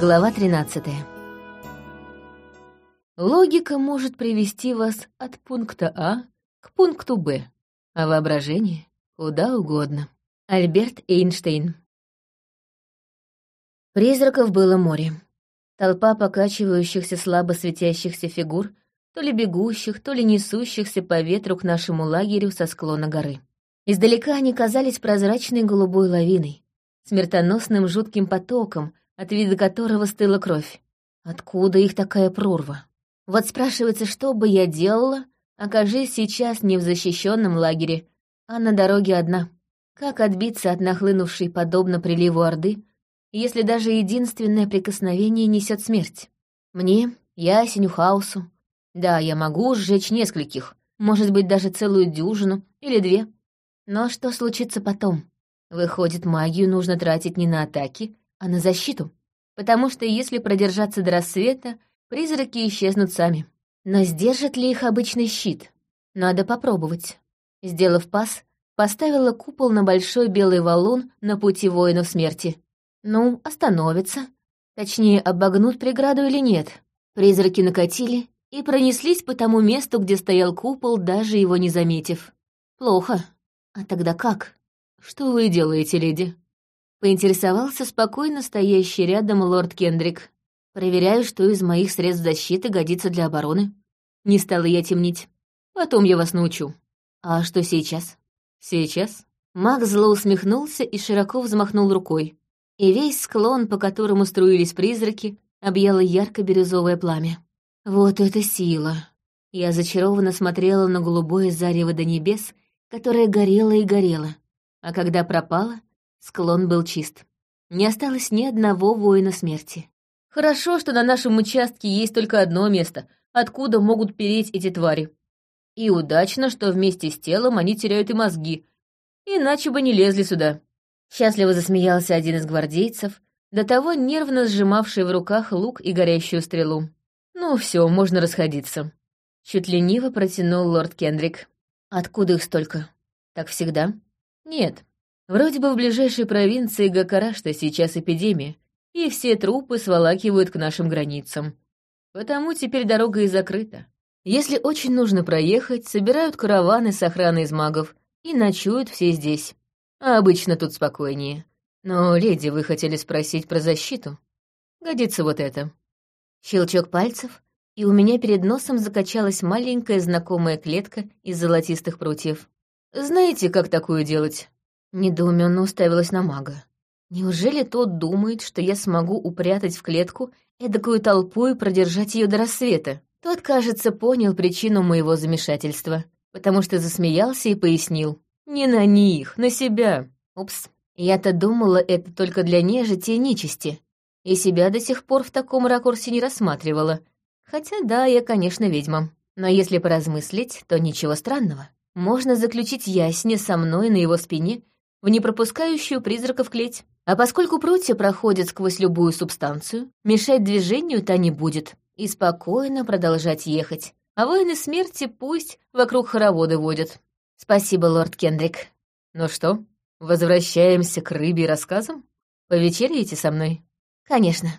Глава 13. Логика может привести вас от пункта А к пункту Б, а воображение — куда угодно. Альберт Эйнштейн. Призраков было море. Толпа покачивающихся слабо светящихся фигур, то ли бегущих, то ли несущихся по ветру к нашему лагерю со склона горы. Издалека они казались прозрачной голубой лавиной, смертоносным жутким потоком, от вида которого стыла кровь. Откуда их такая прорва? Вот спрашивается, что бы я делала, окажись сейчас не в защищенном лагере, а на дороге одна. Как отбиться от нахлынувшей подобно приливу Орды, если даже единственное прикосновение несет смерть? Мне, Ясеню, Хаусу. Да, я могу сжечь нескольких, может быть, даже целую дюжину или две. Но что случится потом? Выходит, магию нужно тратить не на атаки, а на защиту. Потому что если продержаться до рассвета, призраки исчезнут сами. Но сдержит ли их обычный щит? Надо попробовать. Сделав пас, поставила купол на большой белый валун на пути воинов смерти. Ну, остановится. Точнее, обогнут преграду или нет. Призраки накатили и пронеслись по тому месту, где стоял купол, даже его не заметив. Плохо. А тогда как? Что вы делаете, леди? Поинтересовался спокойно стоящий рядом лорд Кендрик. Проверяю, что из моих средств защиты годится для обороны. Не стала я темнить. Потом я вас научу. А что сейчас? Сейчас? Маг зло усмехнулся и широко взмахнул рукой. И весь склон, по которому струились призраки, объяло ярко-бирюзовое пламя. Вот это сила! Я зачарованно смотрела на голубое зарево до небес, которое горело и горело. А когда пропало, Склон был чист. Не осталось ни одного воина смерти. Хорошо, что на нашем участке есть только одно место, откуда могут переть эти твари. И удачно, что вместе с телом они теряют и мозги, иначе бы не лезли сюда. Счастливо засмеялся один из гвардейцев, до того нервно сжимавший в руках лук и горящую стрелу. «Ну все, можно расходиться». Чуть лениво протянул лорд Кендрик. «Откуда их столько? Так всегда?» «Нет, Вроде бы в ближайшей провинции Гакарашта сейчас эпидемия, и все трупы сволакивают к нашим границам. Потому теперь дорога и закрыта. Если очень нужно проехать, собирают караваны с охраной из магов и ночуют все здесь. А обычно тут спокойнее. Но, леди, вы хотели спросить про защиту? Годится вот это. Щелчок пальцев, и у меня перед носом закачалась маленькая знакомая клетка из золотистых прутьев. Знаете, как такую делать? Недоуменно уставилась на мага. Неужели тот думает, что я смогу упрятать в клетку эдакую толпу и продержать ее до рассвета? Тот, кажется, понял причину моего замешательства, потому что засмеялся и пояснил. «Не на них, на себя». Упс, я-то думала, это только для нежити и нечисти, и себя до сих пор в таком ракурсе не рассматривала. Хотя да, я, конечно, ведьма. Но если поразмыслить, то ничего странного. Можно заключить ясне со мной на его спине в непропускающую призраков клеть. А поскольку прутья проходят сквозь любую субстанцию, мешать движению та не будет, и спокойно продолжать ехать. А воины смерти пусть вокруг хороводы водят. Спасибо, лорд Кендрик. Ну что, возвращаемся к рыбе рассказам? Повечеряете со мной? Конечно.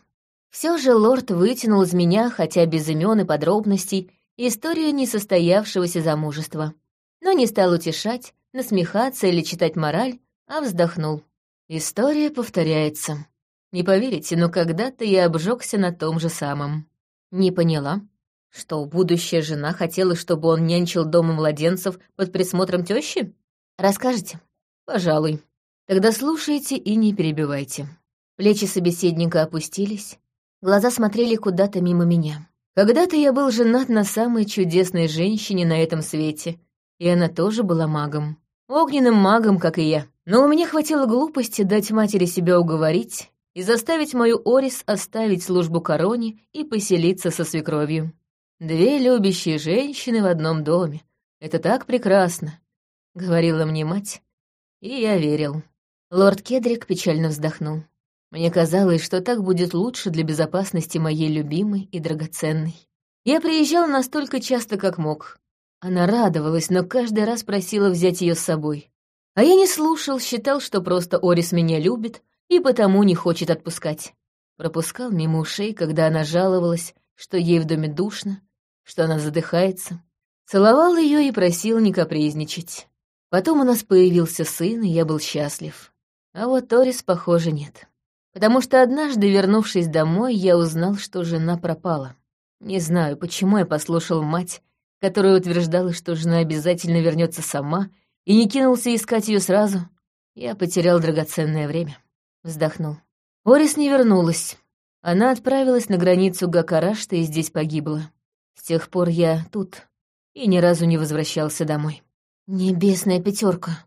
Все же лорд вытянул из меня, хотя без имен и подробностей, историю несостоявшегося замужества. Но не стал утешать, насмехаться или читать мораль, а вздохнул. История повторяется. Не поверите, но когда-то я обжегся на том же самом. Не поняла, что будущая жена хотела, чтобы он нянчил дома младенцев под присмотром тещи? Расскажете? Пожалуй. Тогда слушайте и не перебивайте. Плечи собеседника опустились, глаза смотрели куда-то мимо меня. Когда-то я был женат на самой чудесной женщине на этом свете, и она тоже была магом. Огненным магом, как и я. Но у меня хватило глупости дать матери себя уговорить и заставить мою Орис оставить службу короне и поселиться со свекровью. Две любящие женщины в одном доме. Это так прекрасно, — говорила мне мать, и я верил. Лорд Кедрик печально вздохнул. Мне казалось, что так будет лучше для безопасности моей любимой и драгоценной. Я приезжал настолько часто, как мог. Она радовалась, но каждый раз просила взять ее с собой. А я не слушал, считал, что просто Орис меня любит и потому не хочет отпускать. пропускал мимо ушей, когда она жаловалась, что ей в доме душно, что она задыхается. Целовал ее и просил не капризничать. Потом у нас появился сын, и я был счастлив. А вот Торис, похоже, нет. Потому что однажды, вернувшись домой, я узнал, что жена пропала. Не знаю, почему я послушал мать, которая утверждала, что жена обязательно вернется сама, и не кинулся искать ее сразу. Я потерял драгоценное время. Вздохнул. Орис не вернулась. Она отправилась на границу Гакарашта и здесь погибла. С тех пор я тут и ни разу не возвращался домой. Небесная пятерка.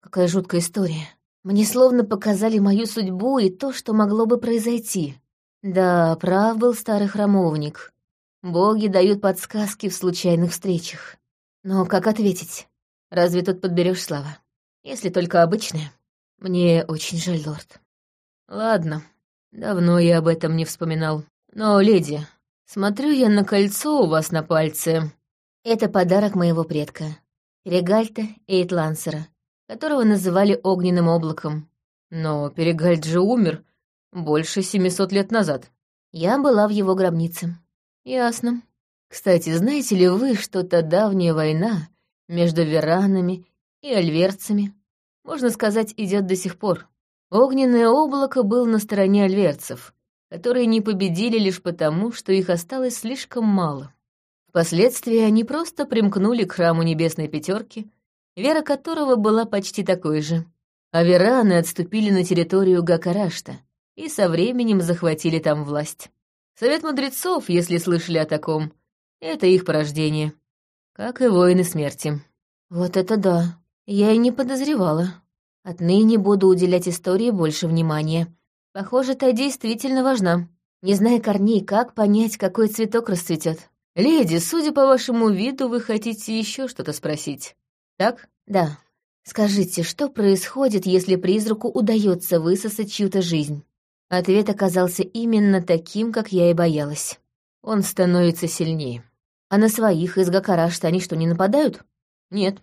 Какая жуткая история. Мне словно показали мою судьбу и то, что могло бы произойти. Да, прав был старый храмовник. Боги дают подсказки в случайных встречах. Но как ответить? Разве тут подберешь слова? Если только обычные. Мне очень жаль, лорд. Ладно, давно я об этом не вспоминал. Но, леди, смотрю я на кольцо у вас на пальце. Это подарок моего предка, Перегальта Эйтлансера, которого называли огненным облаком. Но Перегальт же умер больше семисот лет назад. Я была в его гробнице. Ясно. Кстати, знаете ли вы, что та давняя война между веранами и альверцами, можно сказать, идет до сих пор? Огненное облако был на стороне альверцев, которые не победили лишь потому, что их осталось слишком мало. Впоследствии они просто примкнули к храму Небесной Пятерки, вера которого была почти такой же. А вераны отступили на территорию Гакарашта и со временем захватили там власть. Совет мудрецов, если слышали о таком, это их порождение, как и воины смерти. Вот это да, я и не подозревала. Отныне буду уделять истории больше внимания. Похоже, та действительно важна. Не зная корней, как понять, какой цветок расцветет. «Леди, судя по вашему виду, вы хотите еще что-то спросить, так?» «Да. Скажите, что происходит, если призраку удается высосать чью-то жизнь?» Ответ оказался именно таким, как я и боялась. Он становится сильнее. А на своих из Гакарашта они что, не нападают? Нет.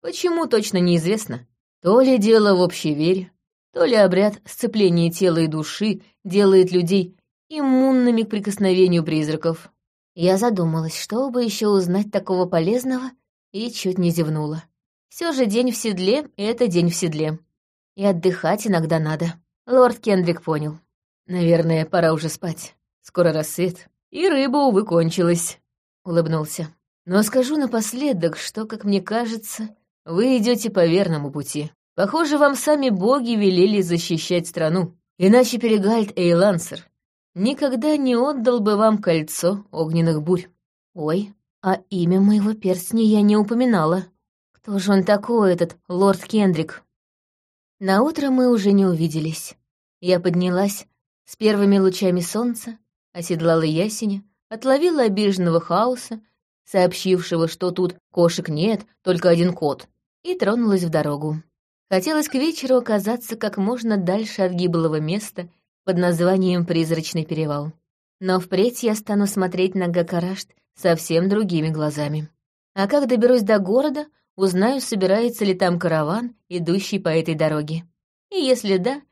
Почему, точно неизвестно. То ли дело в общей вере, то ли обряд сцепления тела и души делает людей иммунными к прикосновению призраков. Я задумалась, что бы еще узнать такого полезного, и чуть не зевнула. Все же день в седле — это день в седле. И отдыхать иногда надо. Лорд Кендрик понял. Наверное, пора уже спать. Скоро рассвет. И рыба, увы, кончилась. Улыбнулся. Но скажу напоследок, что, как мне кажется, вы идете по верному пути. Похоже, вам сами боги велели защищать страну. Иначе Перегальд Эйлансер никогда не отдал бы вам кольцо огненных бурь. Ой, а имя моего перстня я не упоминала. Кто же он такой, этот лорд Кендрик? На утро мы уже не увиделись. Я поднялась с первыми лучами солнца, оседлала ясеня, отловила обиженного хаоса, сообщившего, что тут кошек нет, только один кот, и тронулась в дорогу. Хотелось к вечеру оказаться как можно дальше от гиблого места под названием «Призрачный перевал». Но впредь я стану смотреть на Гакарашт совсем другими глазами. А как доберусь до города, узнаю, собирается ли там караван, идущий по этой дороге. И если да,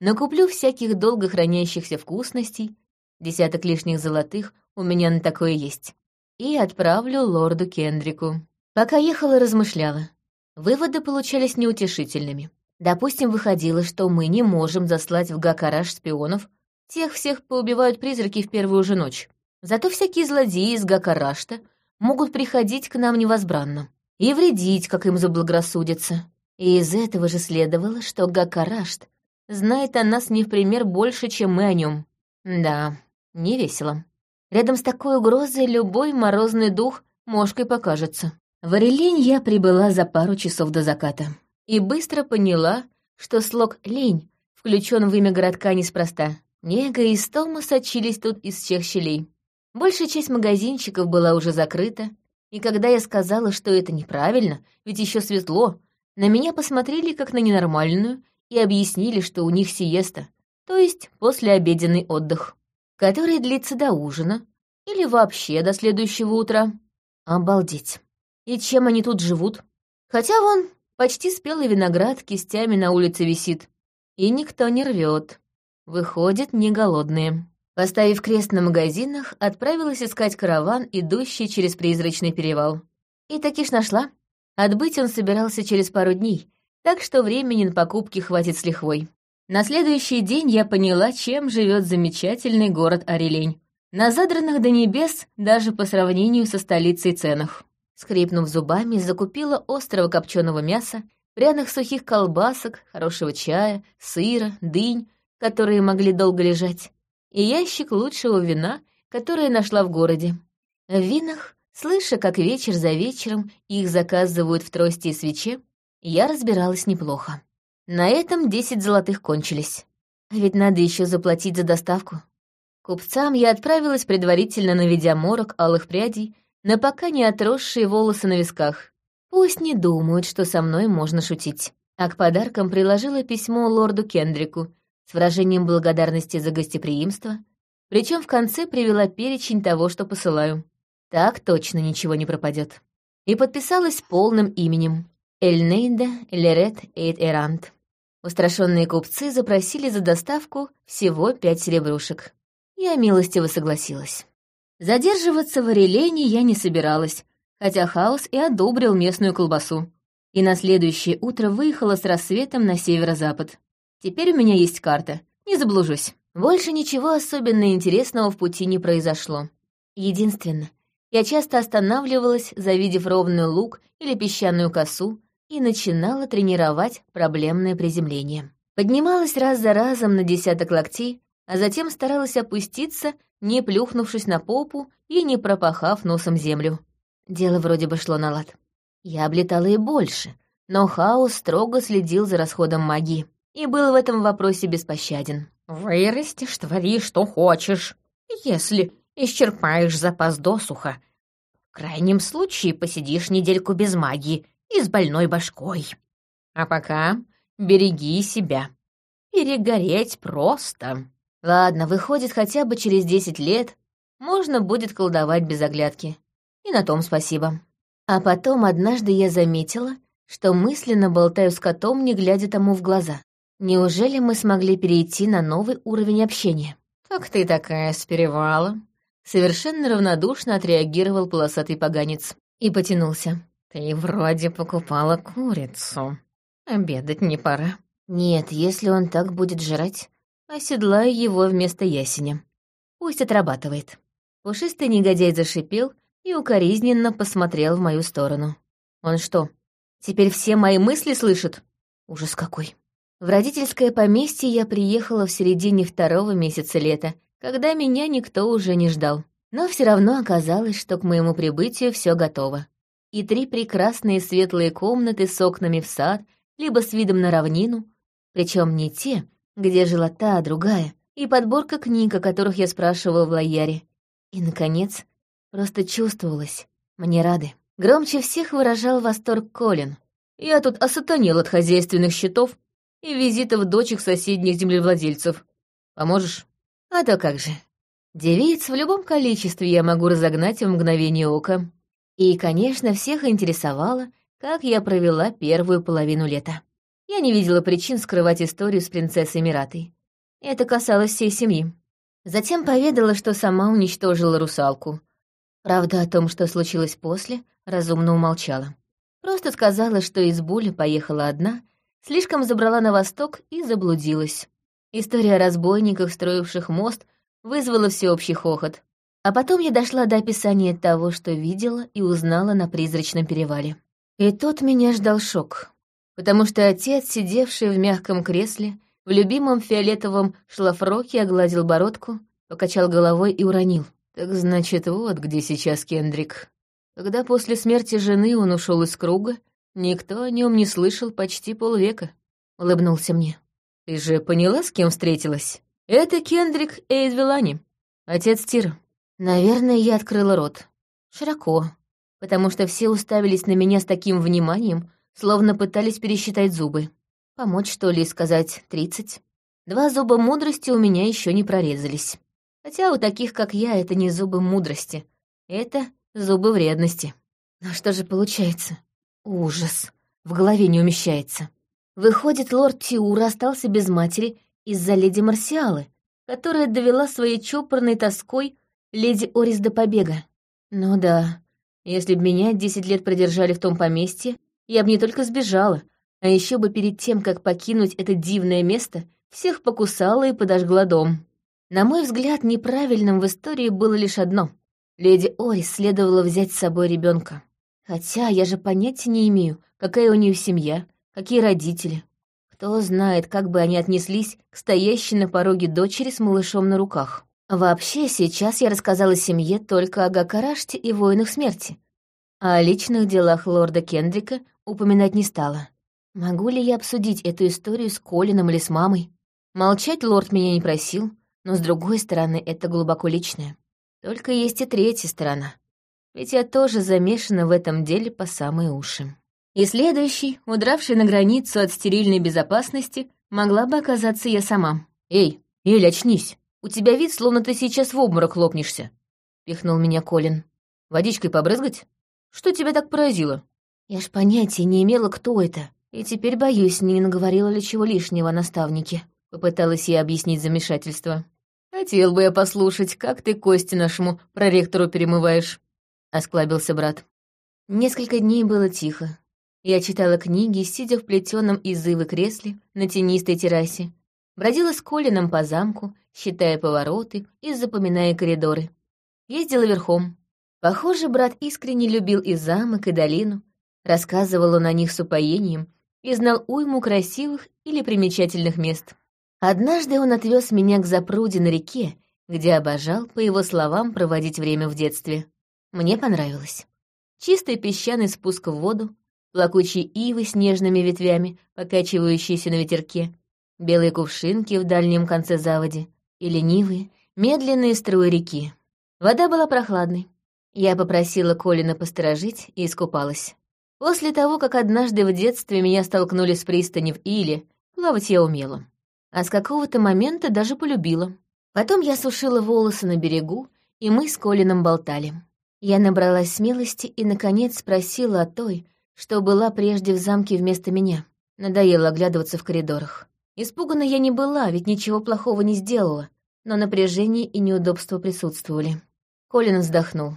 накуплю всяких долго хранящихся вкусностей, десяток лишних золотых у меня на такое есть, и отправлю лорду Кендрику. Пока ехала, размышляла. Выводы получались неутешительными. Допустим, выходило, что мы не можем заслать в Гакараш шпионов. Тех всех поубивают призраки в первую же ночь. Зато всякие злодеи из Гакарашта могут приходить к нам невозбранно и вредить, как им заблагорассудится. И из этого же следовало, что Гакарашт знает о нас не в пример больше, чем мы о нем. Да, не весело. Рядом с такой угрозой любой морозный дух мошкой покажется. В Орелень я прибыла за пару часов до заката и быстро поняла, что слог «лень» включен в имя городка неспроста. Нега и стома сочились тут из всех щелей. Большая часть магазинчиков была уже закрыта, и когда я сказала, что это неправильно, ведь еще светло, на меня посмотрели как на ненормальную и объяснили, что у них сиеста, то есть послеобеденный отдых, который длится до ужина или вообще до следующего утра. Обалдеть. И чем они тут живут? Хотя вон, Почти спелый виноград кистями на улице висит. И никто не рвет. Выходит, не голодные. Поставив крест на магазинах, отправилась искать караван, идущий через призрачный перевал. И таки ж нашла. Отбыть он собирался через пару дней, так что времени на покупки хватит с лихвой. На следующий день я поняла, чем живет замечательный город Орелень. На задранных до небес даже по сравнению со столицей ценах. Скрипнув зубами, закупила острого копченого мяса, пряных сухих колбасок, хорошего чая, сыра, дынь, которые могли долго лежать, и ящик лучшего вина, которое нашла в городе. В винах, слыша, как вечер за вечером их заказывают в трости и свече, я разбиралась неплохо. На этом десять золотых кончились. А ведь надо еще заплатить за доставку. Купцам я отправилась, предварительно наведя морок алых прядей на пока не отросшие волосы на висках. Пусть не думают, что со мной можно шутить. А к подаркам приложила письмо лорду Кендрику с выражением благодарности за гостеприимство, причем в конце привела перечень того, что посылаю. Так точно ничего не пропадет. И подписалась полным именем. Эльнейда Лерет Эйд Эрант. Устрашенные купцы запросили за доставку всего пять серебрушек. Я милостиво согласилась. Задерживаться в Орелене я не собиралась, хотя Хаос и одобрил местную колбасу. И на следующее утро выехала с рассветом на северо-запад. Теперь у меня есть карта, не заблужусь. Больше ничего особенно интересного в пути не произошло. Единственное, я часто останавливалась, завидев ровный луг или песчаную косу, и начинала тренировать проблемное приземление. Поднималась раз за разом на десяток локтей, а затем старалась опуститься, не плюхнувшись на попу и не пропахав носом землю. Дело вроде бы шло на лад. Я облетала и больше, но Хаос строго следил за расходом магии и был в этом вопросе беспощаден. «Вырастешь, твори, что хочешь. Если исчерпаешь запас досуха, в крайнем случае посидишь недельку без магии и с больной башкой. А пока береги себя. Перегореть просто». Ладно, выходит, хотя бы через десять лет можно будет колдовать без оглядки. И на том спасибо. А потом однажды я заметила, что мысленно болтаю с котом, не глядя тому в глаза. Неужели мы смогли перейти на новый уровень общения? «Как ты такая с перевала?» Совершенно равнодушно отреагировал полосатый поганец и потянулся. «Ты вроде покупала курицу. Обедать не пора». «Нет, если он так будет жрать, оседлаю его вместо ясеня. Пусть отрабатывает». Пушистый негодяй зашипел и укоризненно посмотрел в мою сторону. «Он что, теперь все мои мысли слышит? Ужас какой!» В родительское поместье я приехала в середине второго месяца лета, когда меня никто уже не ждал. Но все равно оказалось, что к моему прибытию все готово. И три прекрасные светлые комнаты с окнами в сад, либо с видом на равнину, причем не те, где жила та, а другая, и подборка книг, о которых я спрашивала в лояре. И, наконец, просто чувствовалось, мне рады. Громче всех выражал восторг Колин. Я тут осатанел от хозяйственных счетов и визитов дочек соседних землевладельцев. Поможешь? А то как же. Девиц в любом количестве я могу разогнать в мгновение ока. И, конечно, всех интересовало, как я провела первую половину лета. Я не видела причин скрывать историю с принцессой Миратой. Это касалось всей семьи. Затем поведала, что сама уничтожила русалку. Правда, о том, что случилось после, разумно умолчала. Просто сказала, что из боли поехала одна слишком забрала на восток и заблудилась. История о разбойниках, строивших мост, вызвала всеобщий хохот. А потом я дошла до описания того, что видела и узнала на призрачном перевале. И тут меня ждал шок, потому что отец, сидевший в мягком кресле, в любимом фиолетовом шлафроке огладил бородку, покачал головой и уронил. Так значит, вот где сейчас Кендрик. Когда после смерти жены он ушел из круга, Никто о нем не слышал почти полвека. Улыбнулся мне. Ты же поняла, с кем встретилась? Это Кендрик Эйдвилани, отец Тира. Наверное, я открыла рот. Широко, потому что все уставились на меня с таким вниманием, словно пытались пересчитать зубы. Помочь, что ли, сказать тридцать? Два зуба мудрости у меня еще не прорезались. Хотя у таких, как я, это не зубы мудрости. Это зубы вредности. Но что же получается? Ужас. В голове не умещается. Выходит, лорд Тиура остался без матери из-за леди Марсиалы, которая довела своей чопорной тоской леди Орис до побега. Ну да, если бы меня десять лет продержали в том поместье, я бы не только сбежала, а еще бы перед тем, как покинуть это дивное место, всех покусала и подожгла дом. На мой взгляд, неправильным в истории было лишь одно. Леди Орис следовало взять с собой ребенка. Хотя я же понятия не имею, какая у нее семья, какие родители. Кто знает, как бы они отнеслись к стоящей на пороге дочери с малышом на руках. Вообще, сейчас я рассказала семье только о Гакараште и воинах смерти. А о личных делах лорда Кендрика упоминать не стала. Могу ли я обсудить эту историю с Колином или с мамой? Молчать лорд меня не просил, но, с другой стороны, это глубоко личное. Только есть и третья сторона. Ведь я тоже замешана в этом деле по самые уши. И следующий, удравший на границу от стерильной безопасности, могла бы оказаться я сама. «Эй, Эль, очнись! У тебя вид, словно ты сейчас в обморок лопнешься!» — пихнул меня Колин. «Водичкой побрызгать? Что тебя так поразило?» Я ж понятия не имела, кто это, и теперь боюсь, не наговорила ли чего лишнего о наставнике. Попыталась я объяснить замешательство. «Хотел бы я послушать, как ты кости нашему проректору перемываешь», — осклабился брат. Несколько дней было тихо. Я читала книги, сидя в плетеном из ивы кресле на тенистой террасе. Бродила с Колином по замку, считая повороты и запоминая коридоры. Ездила верхом. Похоже, брат искренне любил и замок, и долину. Рассказывал он о них с упоением и знал уйму красивых или примечательных мест. Однажды он отвез меня к запруде на реке, где обожал, по его словам, проводить время в детстве. Мне понравилось. Чистый песчаный спуск в воду, плакучие ивы с нежными ветвями, покачивающиеся на ветерке, белые кувшинки в дальнем конце заводи и ленивые, медленные струи реки. Вода была прохладной. Я попросила Колина посторожить и искупалась. После того, как однажды в детстве меня столкнули с пристани в Иле, плавать я умела. А с какого-то момента даже полюбила. Потом я сушила волосы на берегу, и мы с Колином болтали. Я набралась смелости и, наконец, спросила о той, что была прежде в замке вместо меня. Надоело оглядываться в коридорах. Испугана я не была, ведь ничего плохого не сделала, но напряжение и неудобства присутствовали. Колин вздохнул.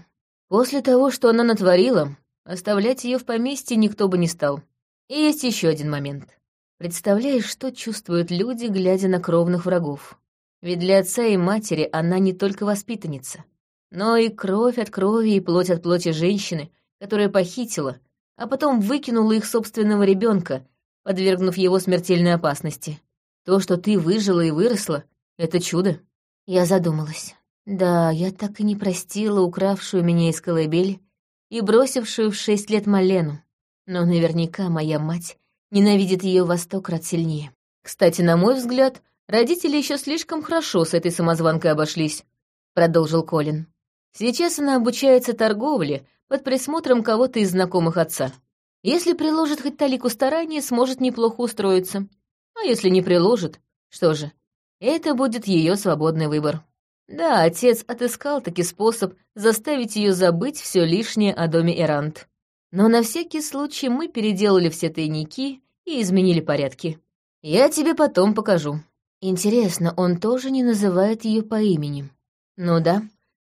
После того, что она натворила, оставлять ее в поместье никто бы не стал. И есть еще один момент. Представляешь, что чувствуют люди, глядя на кровных врагов? Ведь для отца и матери она не только воспитанница, но и кровь от крови и плоть от плоти женщины, которая похитила, а потом выкинула их собственного ребенка, подвергнув его смертельной опасности. То, что ты выжила и выросла, — это чудо. Я задумалась. Да, я так и не простила укравшую меня из колыбели и бросившую в шесть лет Малену. Но наверняка моя мать ненавидит ее во сто крат сильнее. Кстати, на мой взгляд, родители еще слишком хорошо с этой самозванкой обошлись, — продолжил Колин. Сейчас она обучается торговле под присмотром кого-то из знакомых отца. Если приложит хоть талику старания, сможет неплохо устроиться. А если не приложит, что же, это будет ее свободный выбор. Да, отец отыскал таки способ заставить ее забыть все лишнее о доме Эрант. Но на всякий случай мы переделали все тайники и изменили порядки. Я тебе потом покажу. Интересно, он тоже не называет ее по имени? Ну да,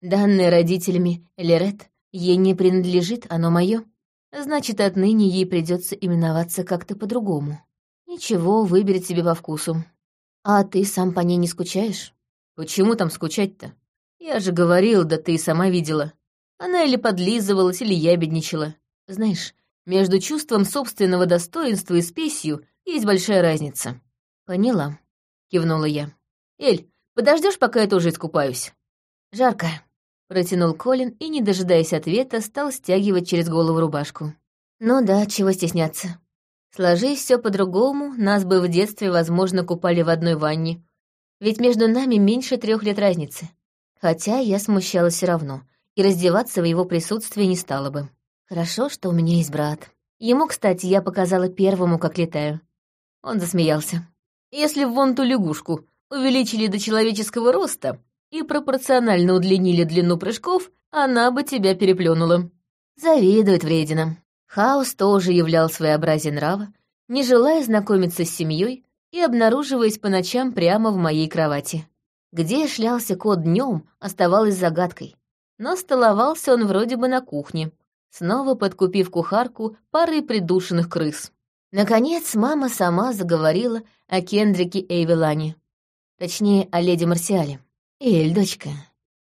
данное родителями Лерет ей не принадлежит, оно мое. Значит, отныне ей придется именоваться как-то по-другому. Ничего, выберет себе по вкусу. А ты сам по ней не скучаешь? Почему там скучать-то? Я же говорил, да ты и сама видела. Она или подлизывалась, или ябедничала. Знаешь, между чувством собственного достоинства и спесью есть большая разница. Поняла, кивнула я. Эль, подождешь, пока я тоже искупаюсь? Жарко, протянул Колин и, не дожидаясь ответа, стал стягивать через голову рубашку. Ну да, чего стесняться. Сложись все по-другому, нас бы в детстве, возможно, купали в одной ванне. Ведь между нами меньше трех лет разницы. Хотя я смущалась все равно, и раздеваться в его присутствии не стала бы. Хорошо, что у меня есть брат. Ему, кстати, я показала первому, как летаю. Он засмеялся. Если вон ту лягушку увеличили до человеческого роста и пропорционально удлинили длину прыжков, она бы тебя переплюнула. Завидует вредина. Хаос тоже являл своеобразие нрава, не желая знакомиться с семьей и обнаруживаясь по ночам прямо в моей кровати. Где шлялся кот днем, оставалось загадкой. Но столовался он вроде бы на кухне, снова подкупив кухарку парой придушенных крыс. Наконец, мама сама заговорила о Кендрике Эйвелане. Точнее, о леди Марсиале. «Эль, дочка,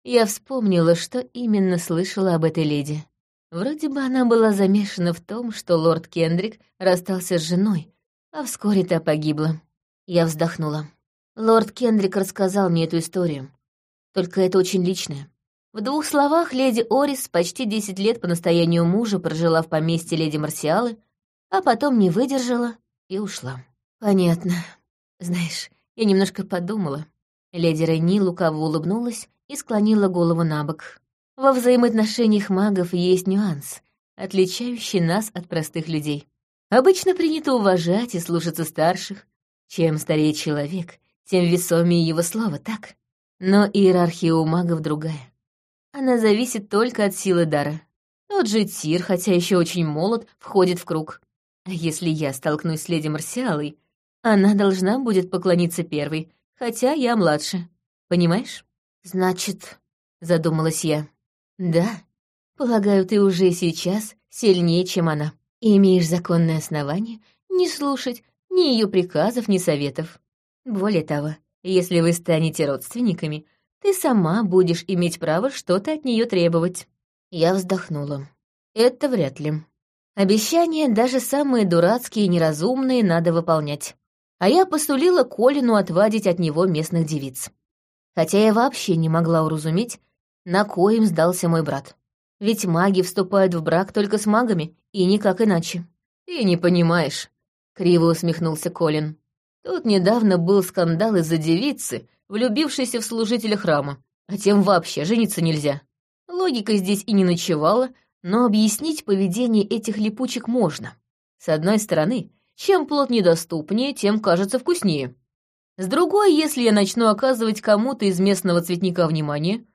я вспомнила, что именно слышала об этой леди. Вроде бы она была замешана в том, что лорд Кендрик расстался с женой, а вскоре та погибла. Я вздохнула. Лорд Кендрик рассказал мне эту историю. Только это очень личное. В двух словах, леди Орис почти десять лет по настоянию мужа прожила в поместье леди Марсиалы, а потом не выдержала и ушла. Понятно. Знаешь, я немножко подумала. Леди Рейни лукаво улыбнулась и склонила голову на бок. Во взаимоотношениях магов есть нюанс, отличающий нас от простых людей. Обычно принято уважать и слушаться старших. Чем старее человек, тем весомее его слово, так? Но иерархия у магов другая. Она зависит только от силы дара. Тот же Тир, хотя еще очень молод, входит в круг. А если я столкнусь с леди Марсиалой, она должна будет поклониться первой, хотя я младше. Понимаешь? Значит, задумалась я. Да, полагаю, ты уже сейчас сильнее, чем она. И имеешь законное основание не слушать ни ее приказов, ни советов. Более того, если вы станете родственниками, ты сама будешь иметь право что-то от нее требовать. Я вздохнула. Это вряд ли. Обещания, даже самые дурацкие и неразумные, надо выполнять. А я посулила Колину отвадить от него местных девиц. Хотя я вообще не могла уразуметь, на коим сдался мой брат. Ведь маги вступают в брак только с магами, и никак иначе. «Ты не понимаешь», — криво усмехнулся Колин. Тут недавно был скандал из-за девицы, влюбившейся в служителя храма, а тем вообще жениться нельзя. Логика здесь и не ночевала, но объяснить поведение этих липучек можно. С одной стороны, чем плод недоступнее, тем кажется вкуснее. С другой, если я начну оказывать кому-то из местного цветника внимание,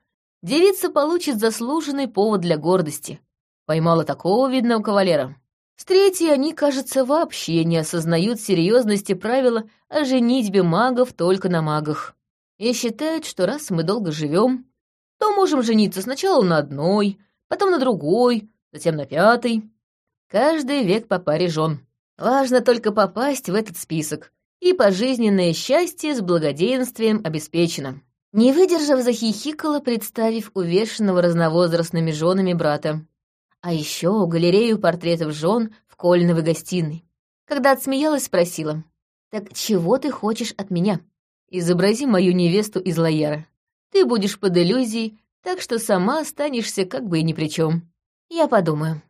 девица получит заслуженный повод для гордости. Поймала такого видного кавалера. С третьей они, кажется, вообще не осознают серьезности правила о женитьбе магов только на магах. И считают, что раз мы долго живем, то можем жениться сначала на одной, потом на другой, затем на пятой. Каждый век по паре жен. Важно только попасть в этот список, и пожизненное счастье с благоденствием обеспечено. Не выдержав, захихикала, представив увешанного разновозрастными женами брата а еще галерею портретов жен в Кольновой гостиной. Когда отсмеялась, спросила, «Так чего ты хочешь от меня? Изобрази мою невесту из Лояра. Ты будешь под иллюзией, так что сама останешься как бы и ни при чем. Я подумаю.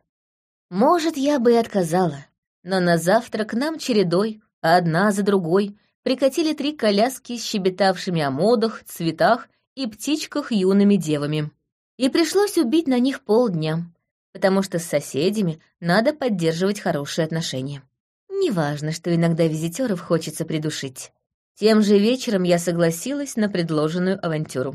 Может, я бы и отказала, но на завтрак нам чередой, одна за другой, прикатили три коляски с щебетавшими о модах, цветах и птичках юными девами. И пришлось убить на них полдня, потому что с соседями надо поддерживать хорошие отношения. Неважно, что иногда визитеров хочется придушить. Тем же вечером я согласилась на предложенную авантюру.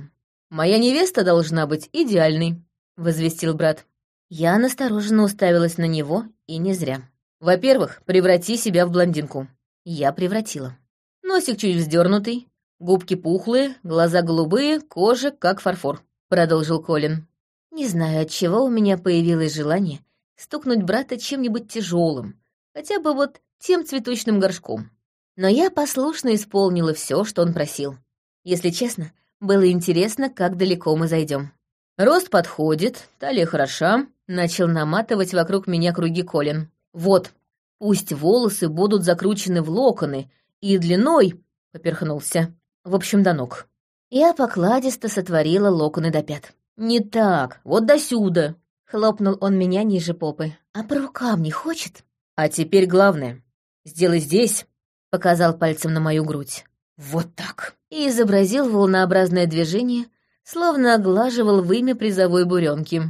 «Моя невеста должна быть идеальной», — возвестил брат. Я настороженно уставилась на него, и не зря. «Во-первых, преврати себя в блондинку». Я превратила. Носик чуть вздернутый, губки пухлые, глаза голубые, кожа как фарфор», — продолжил Колин. Не знаю, от чего у меня появилось желание стукнуть брата чем-нибудь тяжелым, хотя бы вот тем цветочным горшком. Но я послушно исполнила все, что он просил. Если честно, было интересно, как далеко мы зайдем. Рост подходит, талия хороша, начал наматывать вокруг меня круги Колин. Вот, пусть волосы будут закручены в локоны и длиной, поперхнулся, в общем, до ног. Я покладисто сотворила локоны до пят. «Не так, вот до сюда!» — хлопнул он меня ниже попы. «А по рукам не хочет?» «А теперь главное. Сделай здесь!» — показал пальцем на мою грудь. «Вот так!» И изобразил волнообразное движение, словно оглаживал вымя призовой буренки.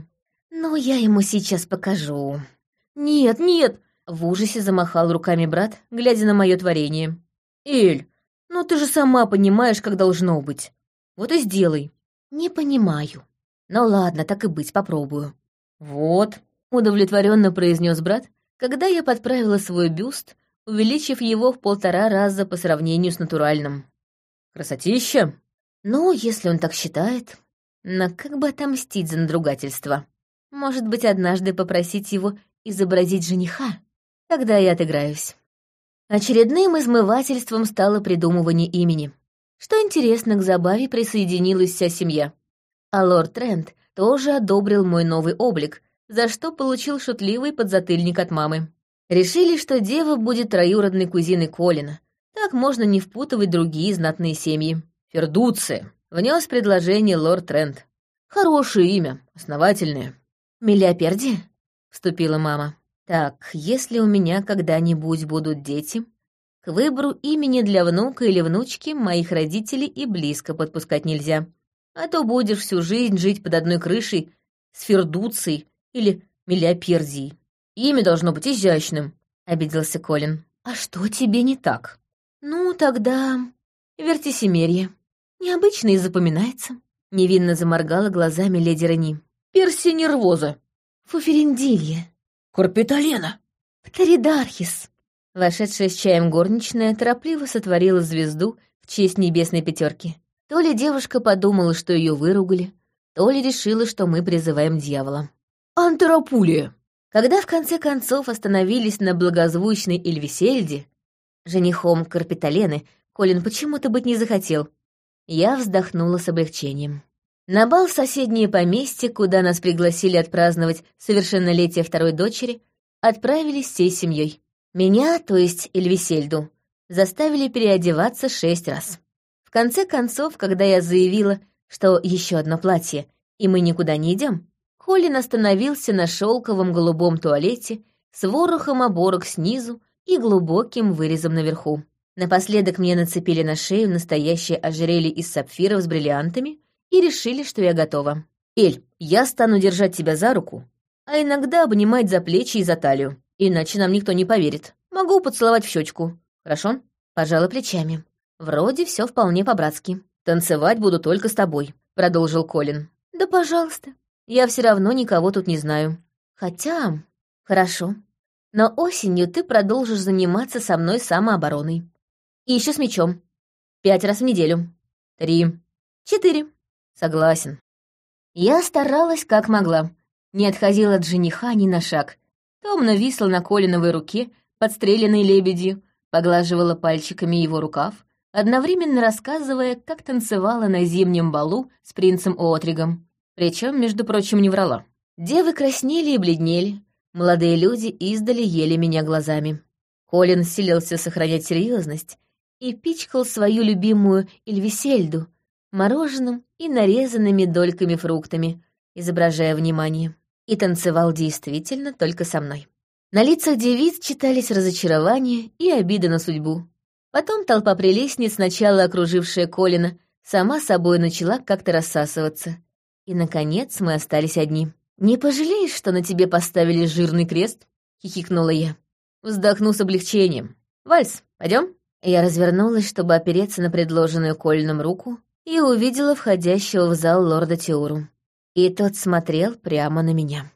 «Ну, я ему сейчас покажу». «Нет, нет!» — в ужасе замахал руками брат, глядя на мое творение. «Эль, ну ты же сама понимаешь, как должно быть. Вот и сделай». «Не понимаю», ну ладно, так и быть, попробую. Вот, удовлетворенно произнес брат, когда я подправила свой бюст, увеличив его в полтора раза по сравнению с натуральным. Красотища? Ну, если он так считает. Но как бы отомстить за надругательство? Может быть, однажды попросить его изобразить жениха? Тогда я отыграюсь. Очередным измывательством стало придумывание имени. Что интересно, к забаве присоединилась вся семья. А лорд Трент тоже одобрил мой новый облик, за что получил шутливый подзатыльник от мамы. Решили, что дева будет троюродной кузиной Колина. Так можно не впутывать другие знатные семьи. Фердуция. Внес предложение лорд Трент. Хорошее имя, основательное. «Миллиаперди?» — вступила мама. «Так, если у меня когда-нибудь будут дети, к выбору имени для внука или внучки моих родителей и близко подпускать нельзя. А то будешь всю жизнь жить под одной крышей с Фердуцией или Миллиапердией. Имя должно быть изящным», — обиделся Колин. «А что тебе не так?» «Ну, тогда Вертисемерье. Необычно и запоминается». Невинно заморгала глазами леди Рени. «Перси нервоза». «Фуферендилье». «Корпиталена». «Птеридархис». Вошедшая с чаем горничная торопливо сотворила звезду в честь небесной пятерки. То ли девушка подумала, что ее выругали, то ли решила, что мы призываем дьявола. «Антеропулия». Когда в конце концов остановились на благозвучной Эльвисельде, женихом Карпиталены Колин почему-то быть не захотел, я вздохнула с облегчением. На бал в соседнее поместье, куда нас пригласили отпраздновать совершеннолетие второй дочери, отправились всей семьей. Меня, то есть Эльвисельду, заставили переодеваться шесть раз. В конце концов, когда я заявила, что еще одно платье, и мы никуда не идем, Колин остановился на шелковом голубом туалете с ворохом оборок снизу и глубоким вырезом наверху. Напоследок мне нацепили на шею настоящее ожерелье из сапфиров с бриллиантами и решили, что я готова. «Эль, я стану держать тебя за руку, а иногда обнимать за плечи и за талию, иначе нам никто не поверит. Могу поцеловать в щечку. Хорошо?» Пожала плечами. Вроде все вполне по-братски. «Танцевать буду только с тобой», — продолжил Колин. «Да пожалуйста. Я все равно никого тут не знаю. Хотя... Хорошо. Но осенью ты продолжишь заниматься со мной самообороной. И еще с мечом. Пять раз в неделю. Три. Четыре. Согласен. Я старалась как могла. Не отходила от жениха ни на шаг. Томно висла на Колиновой руке, подстреленной лебедью, поглаживала пальчиками его рукав, одновременно рассказывая, как танцевала на зимнем балу с принцем Отригом. Причем, между прочим, не врала. Девы краснели и бледнели, молодые люди издали ели меня глазами. Колин силился сохранять серьезность и пичкал свою любимую Эльвисельду мороженым и нарезанными дольками фруктами, изображая внимание. И танцевал действительно только со мной. На лицах девиц читались разочарование и обида на судьбу. Потом толпа прелестниц, сначала окружившая Колина, сама собой начала как-то рассасываться. И, наконец, мы остались одни. «Не пожалеешь, что на тебе поставили жирный крест?» — хихикнула я. Вздохну с облегчением. «Вальс, пойдем?» Я развернулась, чтобы опереться на предложенную Колином руку, и увидела входящего в зал лорда Теуру. И тот смотрел прямо на меня.